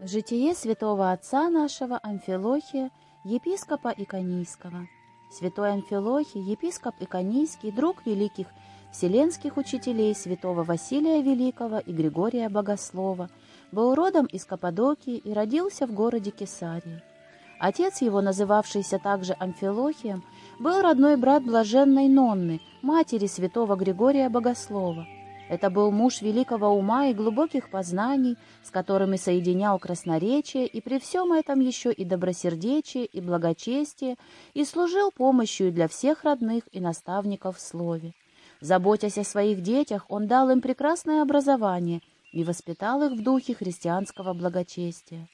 Житие святого отца нашего Амфилохия, епископа Иконийского. Святой Амфилохий, епископ Иконийский, друг великих вселенских учителей святого Василия Великого и Григория Богослова, был родом из Каппадокии и родился в городе Кесарии. Отец его, называвшийся также Амфилохием, был родной брат блаженной Нонны, матери святого Григория Богослова – это был муж великого ума и глубоких познаний, с которыми соединял красноречие, и при всем этом еще и добросердечие, и благочестие, и служил помощью для всех родных и наставников в слове. Заботясь о своих детях, он дал им прекрасное образование и воспитал их в духе христианского благочестия.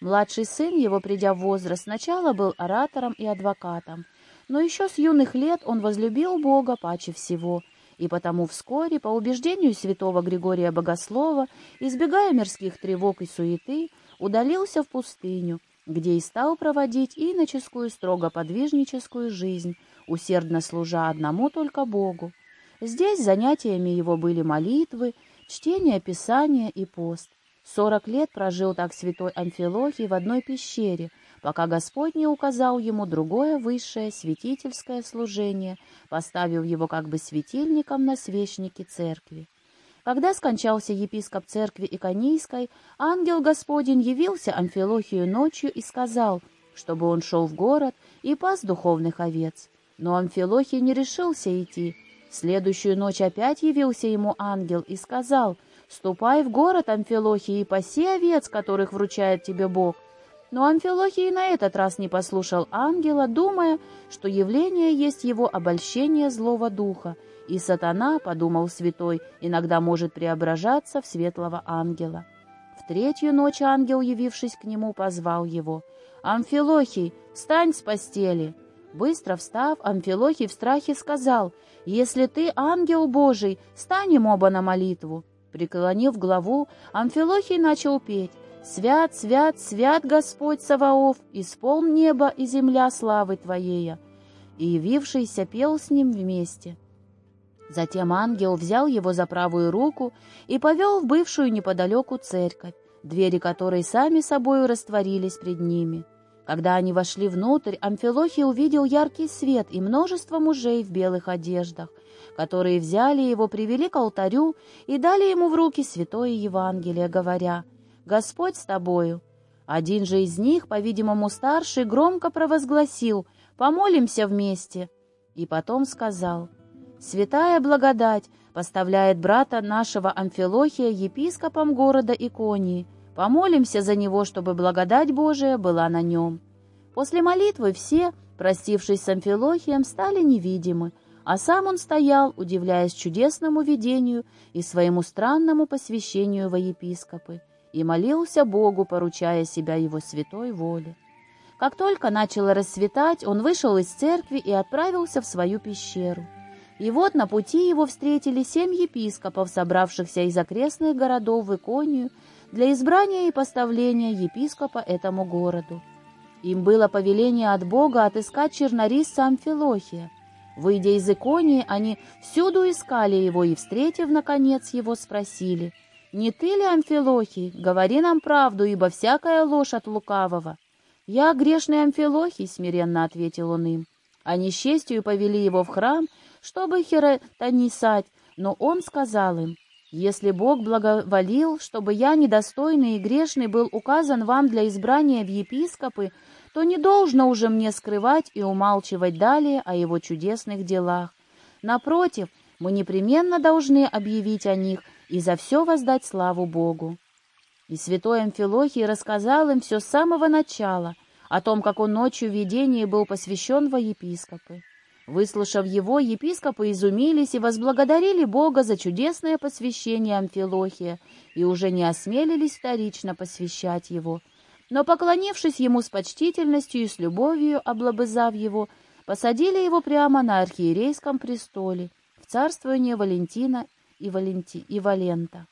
Младший сын его, придя в возраст, сначала был оратором и адвокатом, но еще с юных лет он возлюбил Бога паче всего — и потому вскоре, по убеждению святого Григория Богослова, избегая мирских тревог и суеты, удалился в пустыню, где и стал проводить иноческую, строго подвижническую жизнь, усердно служа одному только Богу. Здесь занятиями его были молитвы, чтение Писания и пост. Сорок лет прожил так святой Амфилохий в одной пещере, пока Господь не указал ему другое высшее святительское служение, поставив его как бы светильником на свечнике церкви. Когда скончался епископ церкви Иконийской, ангел Господень явился Амфилохию ночью и сказал, чтобы он шел в город и пас духовных овец. Но Амфилохий не решился идти. Следующую ночь опять явился ему ангел и сказал, «Ступай в город, Амфилохий, и паси овец, которых вручает тебе Бог». Но Амфилохий на этот раз не послушал ангела, думая, что явление есть его обольщение злого духа, и сатана, подумал святой, иногда может преображаться в светлого ангела. В третью ночь ангел, явившись к нему, позвал его. «Амфилохий, встань с постели!» Быстро встав, Амфилохий в страхе сказал, «Если ты ангел Божий, станем оба на молитву». Преклонив главу, Амфилохий начал петь. Свят, свят, свят Господь Саваоф, исполн небо и земля славы Твоея. И явившийся пел с ним вместе. Затем ангел взял его за правую руку и повел в бывшую неподалеку церковь, двери которой сами собою растворились пред ними. Когда они вошли внутрь, Амфилохий увидел яркий свет и множество мужей в белых одеждах, которые взяли его, привели к алтарю и дали ему в руки святое Евангелие, говоря — Господь с тобою». Один же из них, по-видимому, старший, громко провозгласил «Помолимся вместе». И потом сказал «Святая благодать поставляет брата нашего Амфилохия епископом города Иконии. Помолимся за него, чтобы благодать Божия была на нем». После молитвы все, простившись с Амфилохием, стали невидимы, а сам он стоял, удивляясь чудесному видению и своему странному посвящению во епископы и молился Богу, поручая себя его святой воле. Как только начало рассветать, он вышел из церкви и отправился в свою пещеру. И вот на пути его встретили семь епископов, собравшихся из окрестных городов в Иконию для избрания и поставления епископа этому городу. Им было повеление от Бога отыскать чернорисца Амфилохия. Выйдя из Иконии, они всюду искали его и, встретив, наконец, его, спросили — «Не ты ли, Амфилохий? Говори нам правду, ибо всякая ложь от лукавого». «Я грешный Амфилохий», — смиренно ответил он им. Они с честью повели его в храм, чтобы херотонисать, но он сказал им, «Если Бог благоволил, чтобы я, недостойный и грешный, был указан вам для избрания в епископы, то не должно уже мне скрывать и умалчивать далее о его чудесных делах. Напротив, мы непременно должны объявить о них и за все воздать славу Богу. И святой Амфилохий рассказал им все с самого начала, о том, как он ночью в видении был посвящен во епископы. Выслушав его, епископы изумились и возблагодарили Бога за чудесное посвящение Амфилохия и уже не осмелились вторично посвящать его. Но, поклонившись ему с почтительностью и с любовью, облобызав его, посадили его прямо на архиерейском престоле в царствование Валентина и, Валенти... и Валента.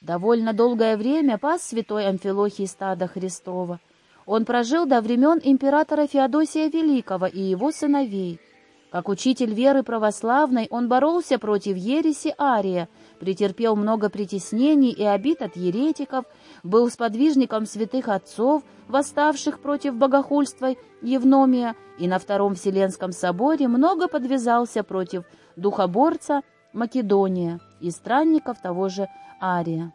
Довольно долгое время пас святой Амфилохий стада Христова. Он прожил до времен императора Феодосия Великого и его сыновей. Как учитель веры православной он боролся против ереси Ария, претерпел много притеснений и обид от еретиков, был сподвижником святых отцов, восставших против богохульства Евномия, и на Втором Вселенском соборе много подвязался против духоборца Македония и странников того же Ария.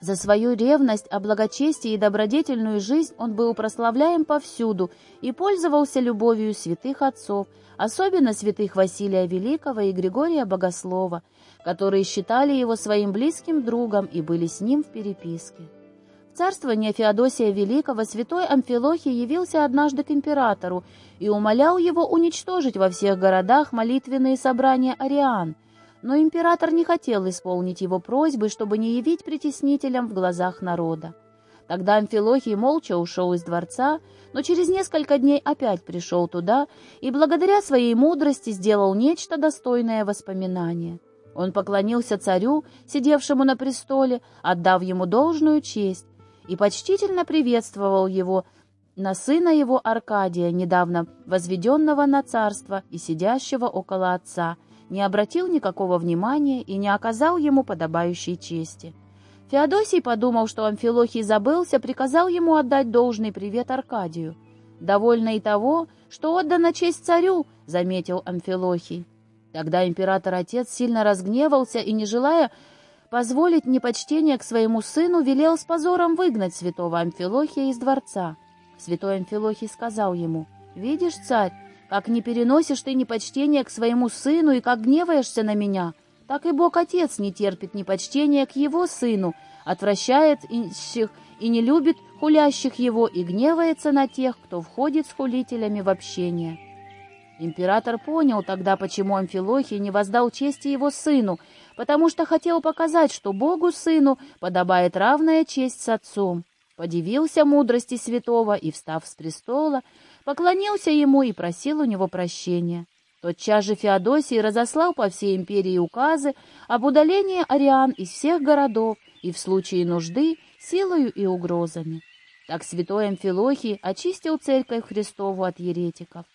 За свою ревность о благочестии и добродетельную жизнь он был прославляем повсюду и пользовался любовью святых отцов, особенно святых Василия Великого и Григория Богослова, которые считали его своим близким другом и были с ним в переписке. В царствование Феодосия Великого святой Амфилохий явился однажды к императору и умолял его уничтожить во всех городах молитвенные собрания ариан – но император не хотел исполнить его просьбы, чтобы не явить притеснителям в глазах народа. Тогда Амфилохий молча ушел из дворца, но через несколько дней опять пришел туда и благодаря своей мудрости сделал нечто достойное воспоминания. Он поклонился царю, сидевшему на престоле, отдав ему должную честь, и почтительно приветствовал его на сына его Аркадия, недавно возведенного на царство и сидящего около отца – не обратил никакого внимания и не оказал ему подобающей чести. Феодосий подумал, что Амфилохий забылся, приказал ему отдать должный привет Аркадию. «Довольно и того, что отдана честь царю», — заметил Амфилохий. Тогда император-отец сильно разгневался и, не желая позволить непочтение к своему сыну, велел с позором выгнать святого Амфилохия из дворца. Святой Амфилохий сказал ему, «Видишь, царь, как не переносишь ты непочтение к своему сыну и как гневаешься на меня, так и Бог-Отец не терпит непочтения к его сыну, отвращает ищих и не любит хулящих его и гневается на тех, кто входит с хулителями в общение. Император понял тогда, почему Амфилохий не воздал чести его сыну, потому что хотел показать, что Богу сыну подобает равная честь с отцом. Подивился мудрости святого и, встав с престола, поклонился ему и просил у него прощения. Тотчас же Феодосий разослал по всей империи указы об удалении ариан из всех городов и в случае нужды силою и угрозами. Так святой Амфилохий очистил церковь Христову от еретиков.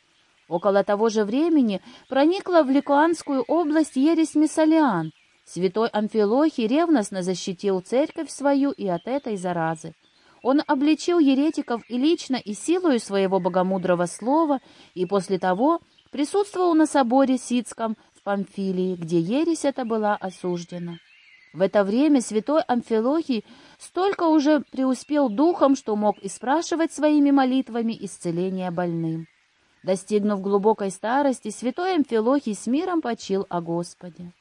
Около того же времени проникла в Ликуанскую область ересь Мессалиан. Святой Амфилохий ревностно защитил церковь свою и от этой заразы. Он обличил еретиков и лично, и силою своего богомудрого слова, и после того присутствовал на соборе Сицком в Памфилии, где ересь эта была осуждена. В это время святой Амфилохий столько уже преуспел духом, что мог и спрашивать своими молитвами исцеления больным. Достигнув глубокой старости, святой Амфилохий с миром почил о Господе.